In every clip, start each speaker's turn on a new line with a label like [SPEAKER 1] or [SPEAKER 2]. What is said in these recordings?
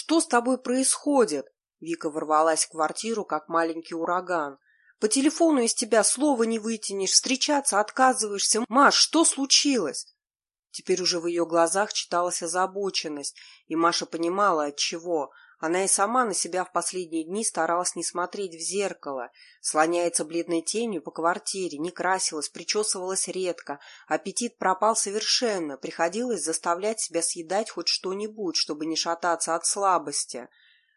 [SPEAKER 1] Что с тобой происходит?» Вика ворвалась в квартиру, как маленький ураган. «По телефону из тебя слова не вытянешь, встречаться отказываешься. Маш, что случилось?» Теперь уже в ее глазах читалась озабоченность, и Маша понимала, от чего. Она и сама на себя в последние дни старалась не смотреть в зеркало. Слоняется бледной тенью по квартире, не красилась, причесывалась редко. Аппетит пропал совершенно, приходилось заставлять себя съедать хоть что-нибудь, чтобы не шататься от слабости.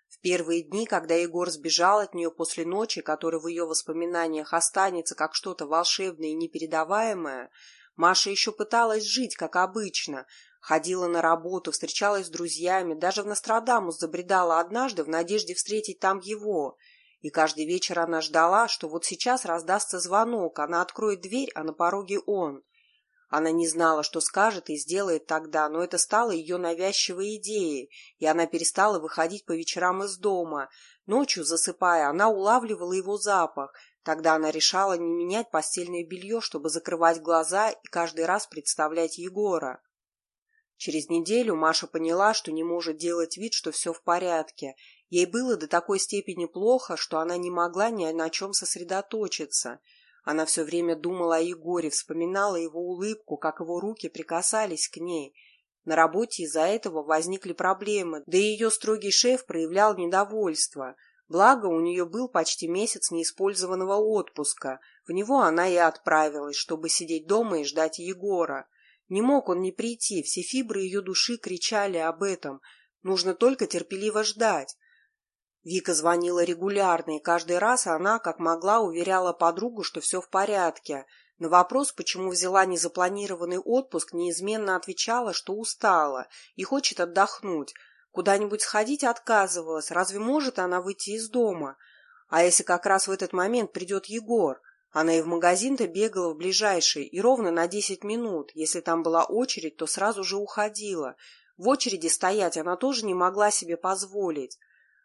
[SPEAKER 1] В первые дни, когда Егор сбежал от нее после ночи, которая в ее воспоминаниях останется как что-то волшебное и непередаваемое, Маша еще пыталась жить, как обычно, Ходила на работу, встречалась с друзьями, даже в Нострадамус забредала однажды в надежде встретить там его. И каждый вечер она ждала, что вот сейчас раздастся звонок, она откроет дверь, а на пороге он. Она не знала, что скажет и сделает тогда, но это стало ее навязчивой идеей, и она перестала выходить по вечерам из дома. Ночью, засыпая, она улавливала его запах. Тогда она решала не менять постельное белье, чтобы закрывать глаза и каждый раз представлять Егора. Через неделю Маша поняла, что не может делать вид, что все в порядке. Ей было до такой степени плохо, что она не могла ни на чем сосредоточиться. Она все время думала о Егоре, вспоминала его улыбку, как его руки прикасались к ней. На работе из-за этого возникли проблемы, да и ее строгий шеф проявлял недовольство. Благо, у нее был почти месяц неиспользованного отпуска. В него она и отправилась, чтобы сидеть дома и ждать Егора. Не мог он не прийти, все фибры ее души кричали об этом. Нужно только терпеливо ждать. Вика звонила регулярно, и каждый раз она, как могла, уверяла подругу, что все в порядке. На вопрос, почему взяла незапланированный отпуск, неизменно отвечала, что устала и хочет отдохнуть. Куда-нибудь сходить отказывалась. Разве может она выйти из дома? А если как раз в этот момент придет Егор? Она и в магазин-то бегала в ближайший, и ровно на десять минут. Если там была очередь, то сразу же уходила. В очереди стоять она тоже не могла себе позволить.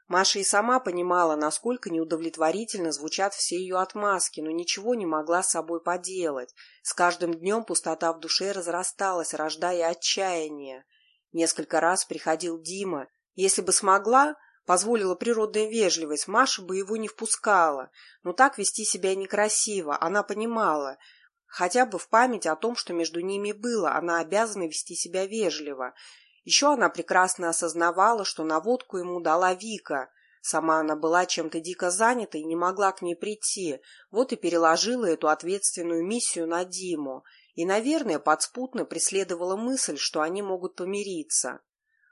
[SPEAKER 1] Маша и сама понимала, насколько неудовлетворительно звучат все ее отмазки, но ничего не могла с собой поделать. С каждым днем пустота в душе разрасталась, рождая отчаяние. Несколько раз приходил Дима. Если бы смогла, Позволила природная вежливость, Маша бы его не впускала. Но так вести себя некрасиво, она понимала. Хотя бы в память о том, что между ними было, она обязана вести себя вежливо. Еще она прекрасно осознавала, что наводку ему дала Вика. Сама она была чем-то дико занята и не могла к ней прийти, вот и переложила эту ответственную миссию на Диму. И, наверное, подспутно преследовала мысль, что они могут помириться.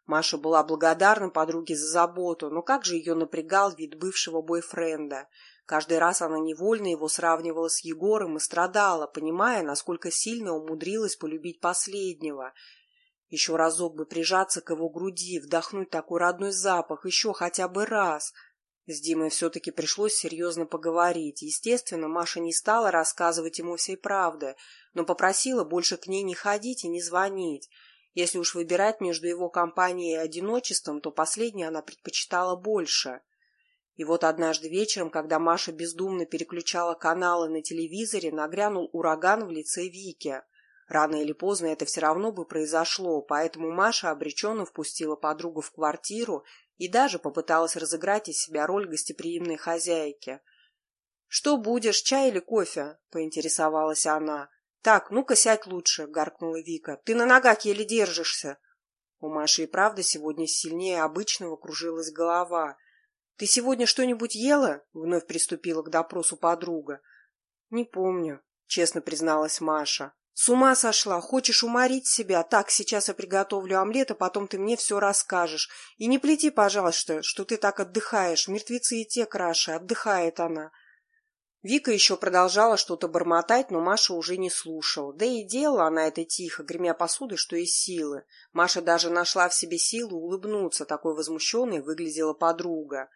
[SPEAKER 1] Маша была благодарна подруге за заботу, но как же ее напрягал вид бывшего бойфренда. Каждый раз она невольно его сравнивала с Егором и страдала, понимая, насколько сильно умудрилась полюбить последнего. Еще разок бы прижаться к его груди, вдохнуть такой родной запах, еще хотя бы раз. С Димой все-таки пришлось серьезно поговорить. Естественно, Маша не стала рассказывать ему всей правды, но попросила больше к ней не ходить и не звонить. Если уж выбирать между его компанией и одиночеством, то последнее она предпочитала больше. И вот однажды вечером, когда Маша бездумно переключала каналы на телевизоре, нагрянул ураган в лице Вики. Рано или поздно это все равно бы произошло, поэтому Маша обреченно впустила подругу в квартиру и даже попыталась разыграть из себя роль гостеприимной хозяйки. «Что будешь, чай или кофе?» – поинтересовалась она. «Так, ну-ка сядь лучше», — гаркнула Вика. «Ты на ногах еле держишься». У Маши и правда сегодня сильнее обычного кружилась голова. «Ты сегодня что-нибудь ела?» — вновь приступила к допросу подруга. «Не помню», — честно призналась Маша. «С ума сошла! Хочешь уморить себя? Так, сейчас я приготовлю омлет, а потом ты мне все расскажешь. И не плети, пожалуйста, что ты так отдыхаешь. Мертвецы и те краши. Отдыхает она». Вика еще продолжала что-то бормотать, но Маша уже не слушала. Да и делала она это тихо, гремя посудой, что из силы. Маша даже нашла в себе силу улыбнуться, такой возмущенной выглядела подруга.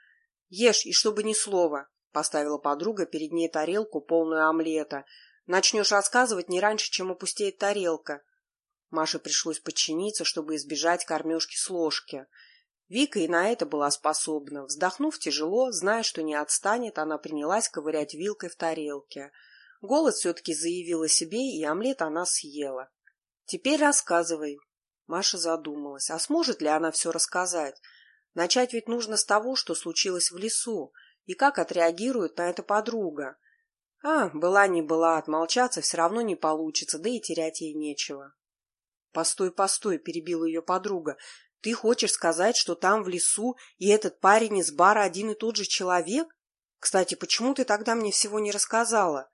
[SPEAKER 1] «Ешь, и чтобы ни слова», — поставила подруга перед ней тарелку, полную омлета. «Начнешь рассказывать не раньше, чем опустеет тарелка». Маше пришлось подчиниться, чтобы избежать кормежки с ложки. Вика и на это была способна. Вздохнув тяжело, зная, что не отстанет, она принялась ковырять вилкой в тарелке. Голод все-таки заявил о себе, и омлет она съела. «Теперь рассказывай». Маша задумалась, а сможет ли она все рассказать? Начать ведь нужно с того, что случилось в лесу, и как отреагирует на это подруга. А, была не была, отмолчаться все равно не получится, да и терять ей нечего. «Постой, постой», — перебила ее подруга. «Ты хочешь сказать, что там, в лесу, и этот парень из бара один и тот же человек? Кстати, почему ты тогда мне всего не рассказала?»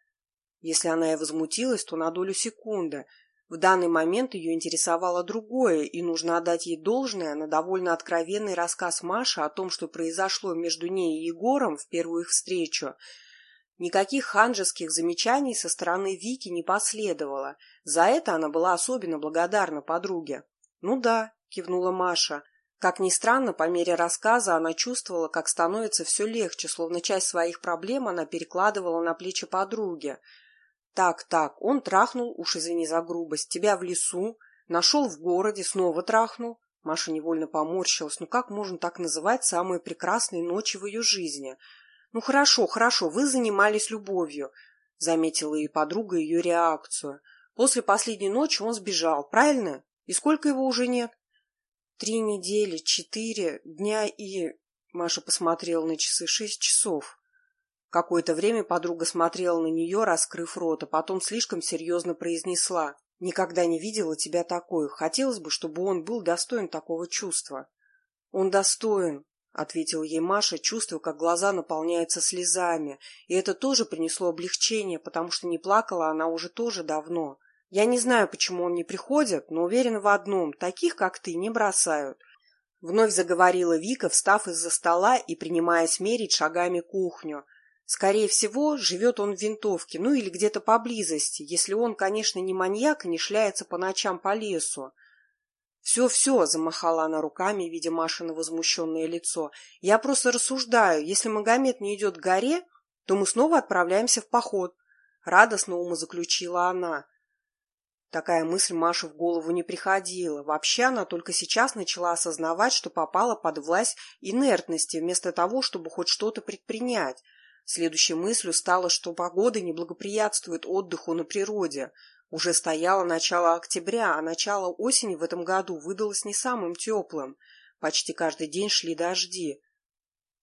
[SPEAKER 1] Если она и возмутилась, то на долю секунды. В данный момент ее интересовало другое, и нужно отдать ей должное на довольно откровенный рассказ Маши о том, что произошло между ней и Егором в первую их встречу. Никаких ханжеских замечаний со стороны Вики не последовало. За это она была особенно благодарна подруге. «Ну да», — кивнула Маша. Как ни странно, по мере рассказа она чувствовала, как становится все легче, словно часть своих проблем она перекладывала на плечи подруги. Так, так, он трахнул, уж извини за грубость, тебя в лесу, нашел в городе, снова трахнул. Маша невольно поморщилась. Ну как можно так называть самые прекрасные ночи в ее жизни? Ну хорошо, хорошо, вы занимались любовью, заметила и подруга ее реакцию. После последней ночи он сбежал, правильно? И сколько его уже нет? Три недели, четыре дня и... Маша посмотрела на часы шесть часов. Какое-то время подруга смотрела на нее, раскрыв рот, а потом слишком серьезно произнесла. «Никогда не видела тебя такой. Хотелось бы, чтобы он был достоин такого чувства». «Он достоин», — ответила ей Маша, чувствуя, как глаза наполняются слезами. И это тоже принесло облегчение, потому что не плакала она уже тоже давно. «Я не знаю, почему он не приходит, но уверена в одном — таких, как ты, не бросают». Вновь заговорила Вика, встав из-за стола и принимаясь мерить шагами кухню. Скорее всего, живет он в винтовке, ну или где-то поблизости, если он, конечно, не маньяк и не шляется по ночам по лесу. «Все-все», — замахала она руками, видя Машина возмущенное лицо. «Я просто рассуждаю. Если Магомед не идет к горе, то мы снова отправляемся в поход». Радостно умозаключила она. Такая мысль Маше в голову не приходила. Вообще она только сейчас начала осознавать, что попала под власть инертности, вместо того, чтобы хоть что-то предпринять. Следующей мыслью стало, что погода не благоприятствует отдыху на природе. Уже стояло начало октября, а начало осени в этом году выдалось не самым теплым. Почти каждый день шли дожди.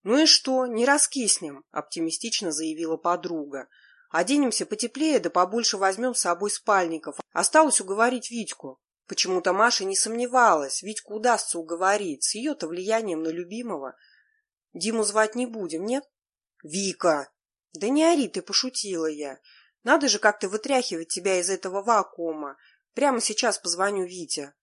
[SPEAKER 1] «Ну и что, не раскиснем», — оптимистично заявила подруга. «Оденемся потеплее, да побольше возьмем с собой спальников. Осталось уговорить Витьку». Почему-то Маша не сомневалась, Витьку удастся уговорить, с ее-то влиянием на любимого. «Диму звать не будем, нет?» «Вика!» «Да не ори ты, пошутила я. Надо же как-то вытряхивать тебя из этого вакуума. Прямо сейчас позвоню Вите».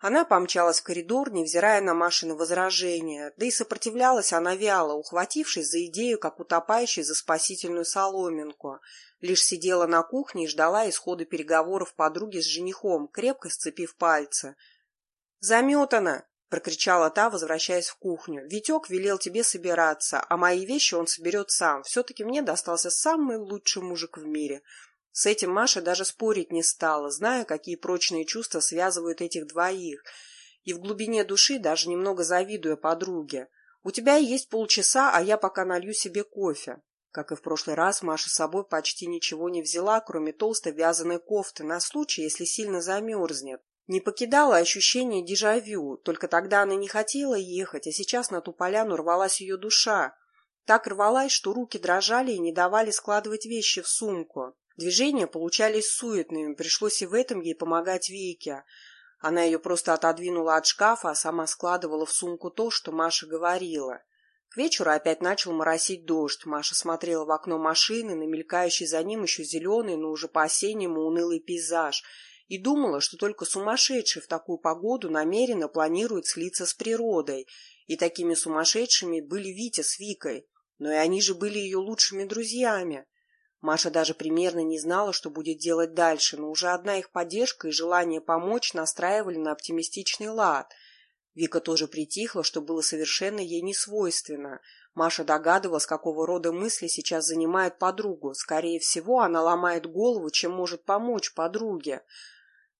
[SPEAKER 1] Она помчалась в коридор, невзирая на Машины возражения, да и сопротивлялась она вяло, ухватившись за идею, как утопающий за спасительную соломинку. Лишь сидела на кухне и ждала исхода переговоров подруги с женихом, крепко сцепив пальцы. «Заметано!» прокричала та, возвращаясь в кухню. Витек велел тебе собираться, а мои вещи он соберет сам. Все-таки мне достался самый лучший мужик в мире. С этим Маша даже спорить не стала, зная, какие прочные чувства связывают этих двоих. И в глубине души даже немного завидуя подруге. «У тебя есть полчаса, а я пока налью себе кофе». Как и в прошлый раз, Маша с собой почти ничего не взяла, кроме толстой вязаной кофты, на случай, если сильно замерзнет. Не покидало ощущение дежавю, только тогда она не хотела ехать, а сейчас на ту поляну рвалась ее душа. Так рвалась, что руки дрожали и не давали складывать вещи в сумку. Движения получались суетными, пришлось и в этом ей помогать Вике. Она ее просто отодвинула от шкафа, а сама складывала в сумку то, что Маша говорила. К вечеру опять начал моросить дождь. Маша смотрела в окно машины, на мелькающий за ним еще зеленый, но уже по-осеннему унылый пейзаж — и думала, что только сумасшедший в такую погоду намеренно планирует слиться с природой, и такими сумасшедшими были Витя с Викой, но и они же были ее лучшими друзьями. Маша даже примерно не знала, что будет делать дальше, но уже одна их поддержка и желание помочь настраивали на оптимистичный лад. Вика тоже притихла, что было совершенно ей не свойственно. Маша догадывалась, какого рода мысли сейчас занимают подругу. Скорее всего, она ломает голову, чем может помочь подруге.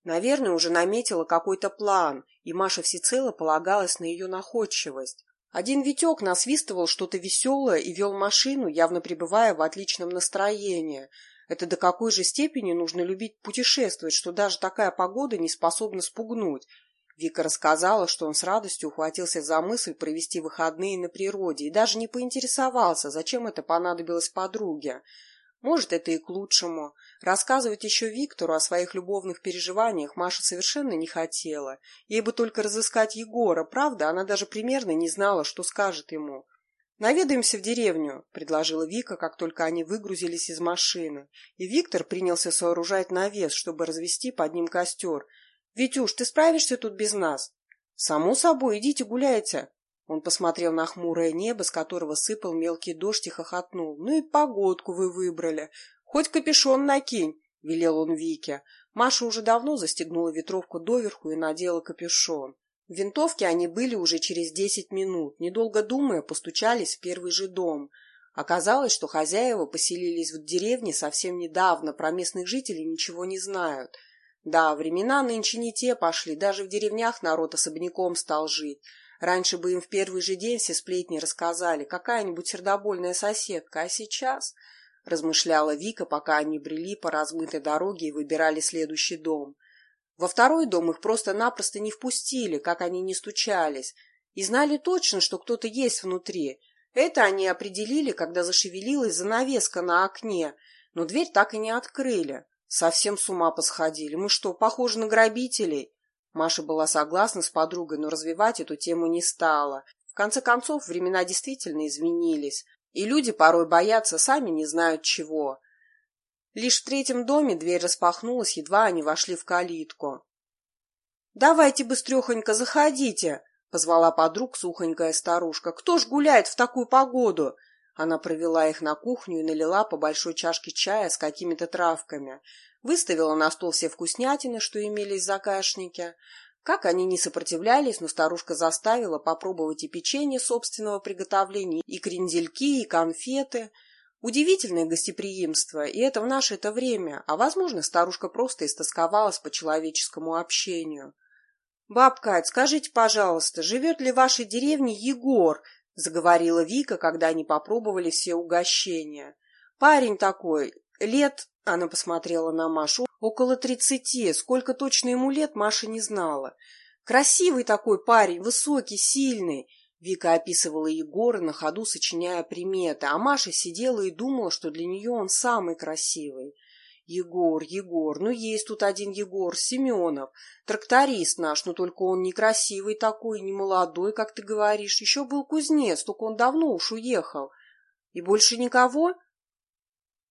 [SPEAKER 1] Наверное, уже наметила какой-то план, и Маша всецело полагалась на ее находчивость. Один Витек насвистывал что-то веселое и вел машину, явно пребывая в отличном настроении. Это до какой же степени нужно любить путешествовать, что даже такая погода не способна спугнуть. Вика рассказала, что он с радостью ухватился за мысль провести выходные на природе и даже не поинтересовался, зачем это понадобилось подруге. Может, это и к лучшему. Рассказывать еще Виктору о своих любовных переживаниях Маша совершенно не хотела. Ей бы только разыскать Егора, правда, она даже примерно не знала, что скажет ему. «Наведаемся в деревню», — предложила Вика, как только они выгрузились из машины. И Виктор принялся сооружать навес, чтобы развести под ним костер — «Витюш, ты справишься тут без нас?» «Само собой, идите гуляйте». Он посмотрел на хмурое небо, с которого сыпал мелкий дождь и хохотнул. «Ну и погодку вы выбрали. Хоть капюшон накинь», — велел он Вике. Маша уже давно застегнула ветровку доверху и надела капюшон. В винтовке они были уже через десять минут. Недолго думая, постучались в первый же дом. Оказалось, что хозяева поселились в деревне совсем недавно, про местных жителей ничего не знают — да, времена нынче не те пошли, даже в деревнях народ особняком стал жить. Раньше бы им в первый же день все сплетни рассказали, какая-нибудь сердобольная соседка, а сейчас... Размышляла Вика, пока они брели по размытой дороге и выбирали следующий дом. Во второй дом их просто-напросто не впустили, как они не стучались, и знали точно, что кто-то есть внутри. Это они определили, когда зашевелилась занавеска на окне, но дверь так и не открыли. Совсем с ума посходили. Мы что, похожи на грабителей? Маша была согласна с подругой, но развивать эту тему не стала. В конце концов, времена действительно изменились, и люди порой боятся, сами не знают чего. Лишь в третьем доме дверь распахнулась, едва они вошли в калитку. «Давайте быстрехонько заходите!» — позвала подруг сухонькая старушка. «Кто ж гуляет в такую погоду?» Она провела их на кухню и налила по большой чашке чая с какими-то травками. Выставила на стол все вкуснятины, что имелись в закашнике. Как они не сопротивлялись, но старушка заставила попробовать и печенье собственного приготовления, и крендельки, и конфеты. Удивительное гостеприимство, и это в наше-то время, а, возможно, старушка просто истосковалась по человеческому общению. «Баб скажите, пожалуйста, живет ли в вашей деревне Егор?» — заговорила Вика, когда они попробовали все угощения. «Парень такой, лет...» — она посмотрела на Машу. «Около тридцати. Сколько точно ему лет, Маша не знала. Красивый такой парень, высокий, сильный». Вика описывала Егора на ходу, сочиняя приметы, а Маша сидела и думала, что для нее он самый красивый. Егор, Егор, ну есть тут один Егор, Семенов, тракторист наш, но только он некрасивый такой, не молодой, как ты говоришь. Еще был кузнец, только он давно уж уехал. И больше никого?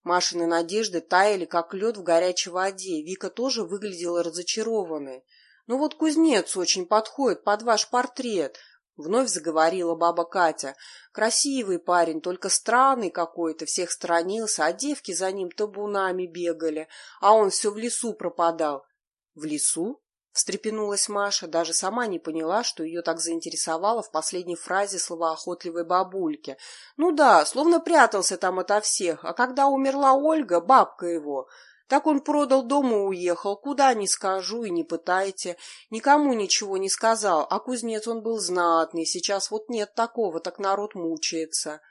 [SPEAKER 1] Машины надежды таяли, как лед в горячей воде. Вика тоже выглядела разочарованной. Ну вот кузнец очень подходит под ваш портрет. Вновь заговорила баба Катя. Красивый парень, только странный какой-то, всех сторонился, а девки за ним табунами бегали, а он все в лесу пропадал. — В лесу? — встрепенулась Маша, даже сама не поняла, что ее так заинтересовало в последней фразе словоохотливой бабульки. Ну да, словно прятался там ото всех, а когда умерла Ольга, бабка его, так он продал дом и уехал, куда не скажу и не пытайте. Никому ничего не сказал, а кузнец он был знатный, сейчас вот нет такого, так народ мучается.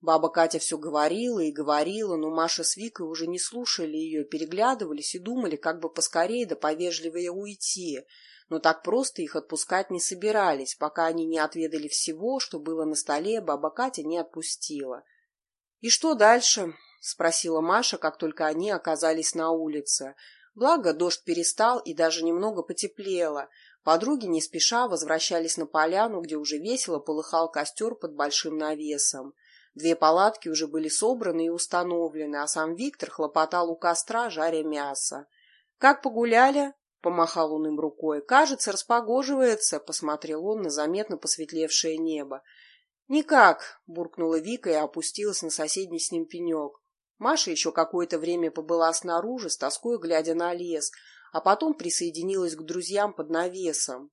[SPEAKER 1] Баба Катя все говорила и говорила, но Маша с Викой уже не слушали ее, переглядывались и думали, как бы поскорее да повежливее уйти. Но так просто их отпускать не собирались, пока они не отведали всего, что было на столе, баба Катя не отпустила. — И что дальше? — спросила Маша, как только они оказались на улице. Благо, дождь перестал и даже немного потеплело. Подруги не спеша возвращались на поляну, где уже весело полыхал костер под большим навесом. Две палатки уже были собраны и установлены, а сам Виктор хлопотал у костра, жаря мясо. «Как погуляли?» — помахал он им рукой. «Кажется, распогоживается», — посмотрел он на заметно посветлевшее небо. «Никак», — буркнула Вика и опустилась на соседний с ним пенек. Маша еще какое-то время побыла снаружи, с тоской глядя на лес, а потом присоединилась к друзьям под навесом.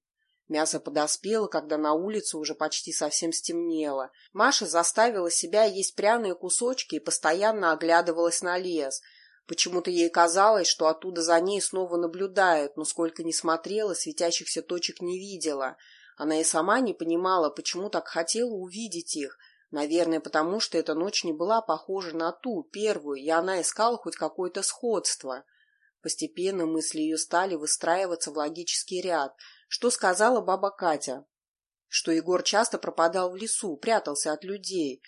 [SPEAKER 1] Мясо подоспело, когда на улице уже почти совсем стемнело. Маша заставила себя есть пряные кусочки и постоянно оглядывалась на лес. Почему-то ей казалось, что оттуда за ней снова наблюдают, но сколько ни смотрела, светящихся точек не видела. Она и сама не понимала, почему так хотела увидеть их, Наверное, потому что эта ночь не была похожа на ту, первую, и она искала хоть какое-то сходство. Постепенно мысли ее стали выстраиваться в логический ряд. Что сказала баба Катя. Что Егор часто пропадал в лесу, прятался от людей.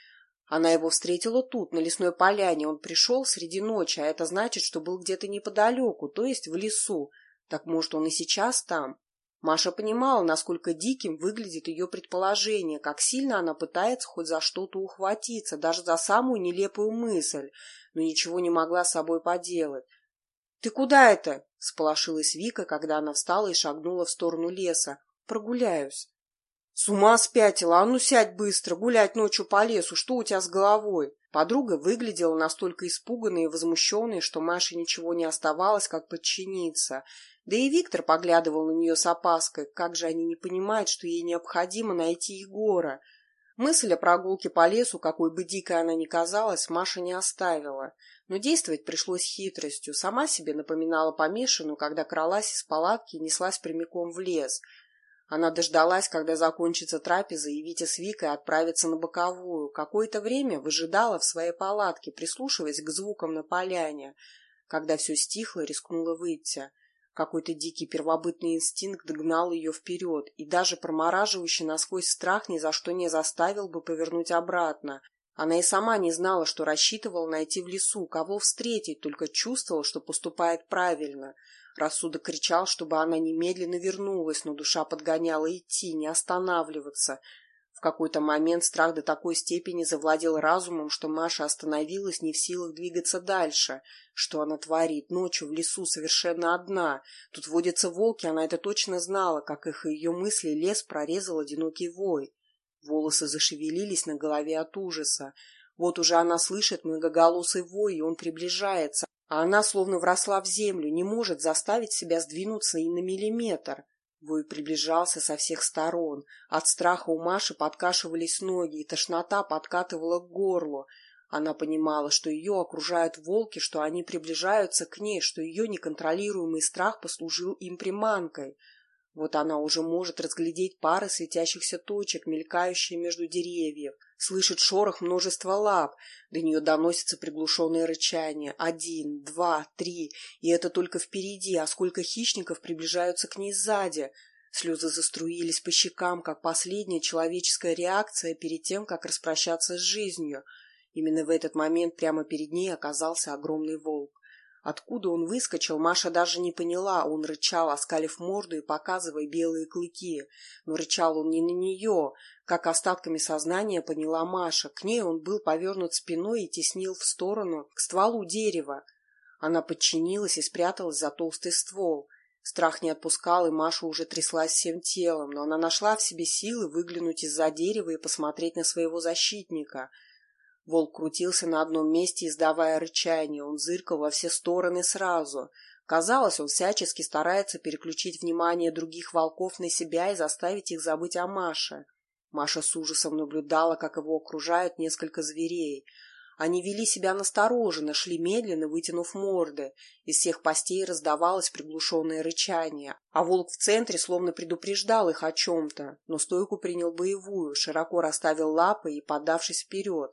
[SPEAKER 1] Она его встретила тут, на лесной поляне. Он пришел среди ночи, а это значит, что был где-то неподалеку, то есть в лесу. Так может, он и сейчас там? Маша понимала, насколько диким выглядит ее предположение, как сильно она пытается хоть за что-то ухватиться, даже за самую нелепую мысль, но ничего не могла с собой поделать. «Ты куда это?» — сполошилась Вика, когда она встала и шагнула в сторону леса. «Прогуляюсь». «С ума спятила! А ну сядь быстро! Гулять ночью по лесу! Что у тебя с головой?» Подруга выглядела настолько испуганной и возмущенной, что Маше ничего не оставалось, как подчиниться. Да и Виктор поглядывал на нее с опаской. Как же они не понимают, что ей необходимо найти Егора? Мысль о прогулке по лесу, какой бы дикой она ни казалась, Маша не оставила. Но действовать пришлось хитростью. Сама себе напоминала помешанную, когда кралась из палатки и неслась прямиком в лес. Она дождалась, когда закончится трапеза, и Витя с Викой отправятся на боковую. Какое-то время выжидала в своей палатке, прислушиваясь к звукам на поляне. Когда все стихло, рискнула выйти. Какой-то дикий первобытный инстинкт гнал ее вперед, и даже промораживающий насквозь страх ни за что не заставил бы повернуть обратно. Она и сама не знала, что рассчитывала найти в лесу, кого встретить, только чувствовала, что поступает правильно. Рассудок кричал, чтобы она немедленно вернулась, но душа подгоняла идти, не останавливаться — в какой-то момент страх до такой степени завладел разумом, что Маша остановилась не в силах двигаться дальше. Что она творит ночью в лесу совершенно одна? Тут водятся волки, она это точно знала, как их и ее мысли лес прорезал одинокий вой. Волосы зашевелились на голове от ужаса. Вот уже она слышит многоголосый вой, и он приближается, а она словно вросла в землю, не может заставить себя сдвинуться и на миллиметр. Вой приближался со всех сторон. От страха у Маши подкашивались ноги, и тошнота подкатывала к горлу. Она понимала, что ее окружают волки, что они приближаются к ней, что ее неконтролируемый страх послужил им приманкой. Вот она уже может разглядеть пары светящихся точек, мелькающие между деревьев, слышит шорох множества лап, до нее доносится приглушенное рычание. Один, два, три, и это только впереди, а сколько хищников приближаются к ней сзади. Слезы заструились по щекам, как последняя человеческая реакция перед тем, как распрощаться с жизнью. Именно в этот момент прямо перед ней оказался огромный волк. Откуда он выскочил, Маша даже не поняла. Он рычал, оскалив морду и показывая белые клыки. Но рычал он не на нее. Как остатками сознания поняла Маша. К ней он был повернут спиной и теснил в сторону, к стволу дерева. Она подчинилась и спряталась за толстый ствол. Страх не отпускал, и Маша уже тряслась всем телом, но она нашла в себе силы выглянуть из-за дерева и посмотреть на своего защитника — Волк крутился на одном месте, издавая рычание. Он зыркал во все стороны сразу. Казалось, он всячески старается переключить внимание других волков на себя и заставить их забыть о Маше. Маша с ужасом наблюдала, как его окружают несколько зверей. Они вели себя настороженно, шли медленно, вытянув морды. Из всех постей раздавалось приглушенное рычание, а волк в центре словно предупреждал их о чем-то, но стойку принял боевую, широко расставил лапы и подавшись вперед.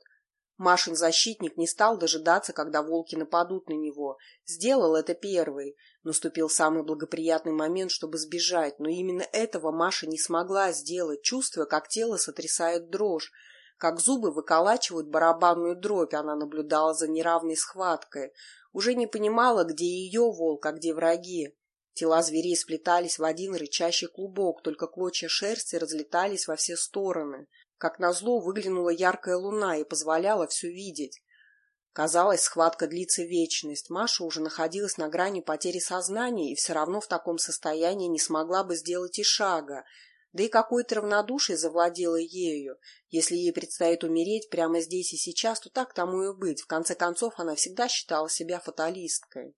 [SPEAKER 1] Машин защитник не стал дожидаться, когда волки нападут на него. Сделал это первый. Наступил самый благоприятный момент, чтобы сбежать, но именно этого Маша не смогла сделать, чувствуя, как тело сотрясает дрожь, как зубы выколачивают барабанную дробь. Она наблюдала за неравной схваткой. Уже не понимала, где ее волк, а где враги. Тела зверей сплетались в один рычащий клубок, только клочья шерсти разлетались во все стороны. Как назло, выглянула яркая луна и позволяла все видеть. Казалось, схватка длится вечность. Маша уже находилась на грани потери сознания и все равно в таком состоянии не смогла бы сделать и шага. Да и какое-то равнодушие завладело ею. Если ей предстоит умереть прямо здесь и сейчас, то так тому и быть. В конце концов, она всегда считала себя фаталисткой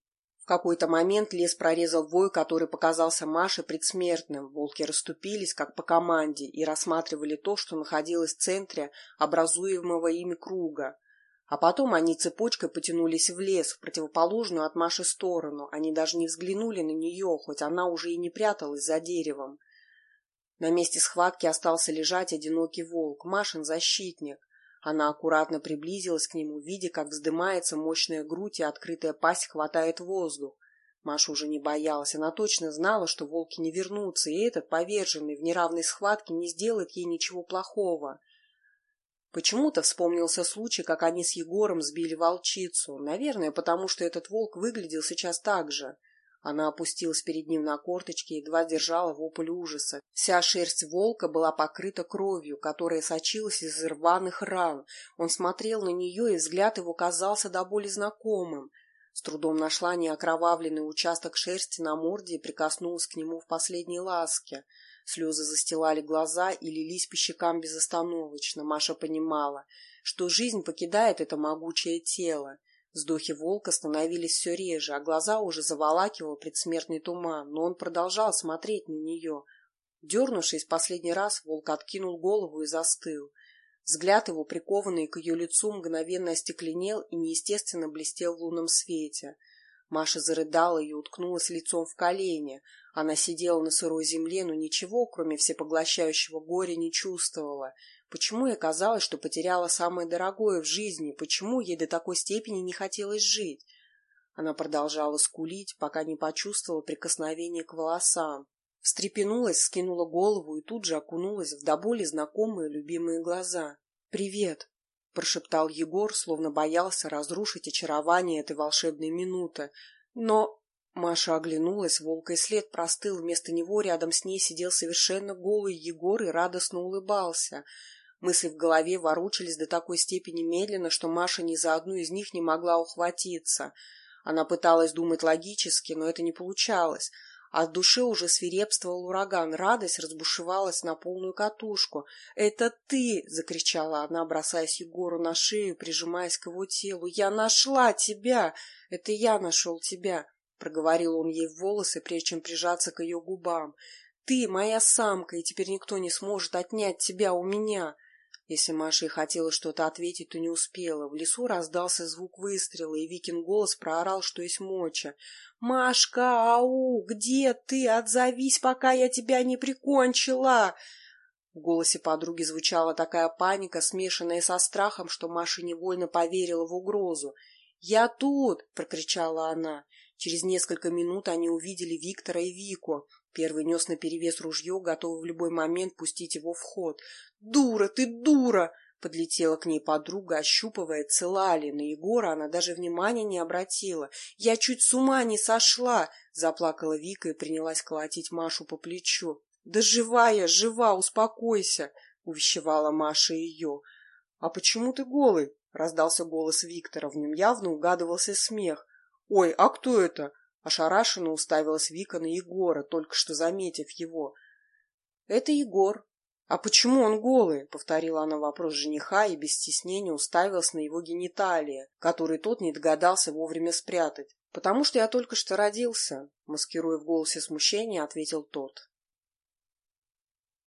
[SPEAKER 1] какой-то момент лес прорезал вой, который показался Маше предсмертным. Волки расступились, как по команде, и рассматривали то, что находилось в центре образуемого ими круга. А потом они цепочкой потянулись в лес, в противоположную от Маши сторону. Они даже не взглянули на нее, хоть она уже и не пряталась за деревом. На месте схватки остался лежать одинокий волк, Машин защитник. Она аккуратно приблизилась к нему, видя, как вздымается мощная грудь и открытая пасть хватает воздух. Маша уже не боялась. Она точно знала, что волки не вернутся, и этот, поверженный в неравной схватке, не сделает ей ничего плохого. Почему-то вспомнился случай, как они с Егором сбили волчицу. Наверное, потому что этот волк выглядел сейчас так же. Она опустилась перед ним на корточки и едва держала вопль ужаса. Вся шерсть волка была покрыта кровью, которая сочилась из рваных ран. Он смотрел на нее, и взгляд его казался до боли знакомым. С трудом нашла неокровавленный участок шерсти на морде и прикоснулась к нему в последней ласке. Слезы застилали глаза и лились по щекам безостановочно. Маша понимала, что жизнь покидает это могучее тело. Вздохи волка становились все реже, а глаза уже заволакивал предсмертный туман, но он продолжал смотреть на нее. Дернувшись последний раз, волк откинул голову и застыл. Взгляд его, прикованный к ее лицу, мгновенно остекленел и неестественно блестел в лунном свете. Маша зарыдала и уткнулась лицом в колени. Она сидела на сырой земле, но ничего, кроме всепоглощающего горя, не чувствовала. Почему ей казалось, что потеряла самое дорогое в жизни? Почему ей до такой степени не хотелось жить? Она продолжала скулить, пока не почувствовала прикосновение к волосам. Встрепенулась, скинула голову и тут же окунулась в до боли знакомые любимые глаза. «Привет!» — прошептал Егор, словно боялся разрушить очарование этой волшебной минуты. Но Маша оглянулась, волка и след простыл, вместо него рядом с ней сидел совершенно голый Егор и радостно улыбался — Мысли в голове ворочались до такой степени медленно, что Маша ни за одну из них не могла ухватиться. Она пыталась думать логически, но это не получалось. В душе уже свирепствовал ураган. Радость разбушевалась на полную катушку. «Это ты!» — закричала она, бросаясь Егору на шею, прижимаясь к его телу. «Я нашла тебя! Это я нашел тебя!» — проговорил он ей в волосы, прежде чем прижаться к ее губам. «Ты моя самка, и теперь никто не сможет отнять тебя у меня!» Если Маша и хотела что-то ответить, то не успела. В лесу раздался звук выстрела, и Викин голос проорал, что есть моча. «Машка, ау, где ты? Отзовись, пока я тебя не прикончила!» В голосе подруги звучала такая паника, смешанная со страхом, что Маша невольно поверила в угрозу. «Я тут!» — прокричала она. Через несколько минут они увидели Виктора и Вику. Первый нес наперевес ружье, готовый в любой момент пустить его в ход. «Дура, ты дура!» Подлетела к ней подруга, ощупывая, цела ли. На Егора она даже внимания не обратила. «Я чуть с ума не сошла!» Заплакала Вика и принялась колотить Машу по плечу. «Да живая, жива, успокойся!» Увещевала Маша ее. «А почему ты голый?» Раздался голос Виктора. В нем явно угадывался смех. «Ой, а кто это?» Ошарашенно уставилась Вика на Егора, только что заметив его. «Это Егор». «А почему он голый?» — повторила она вопрос жениха и без стеснения уставилась на его гениталии, который тот не догадался вовремя спрятать. «Потому что я только что родился», — маскируя в голосе смущение, ответил тот.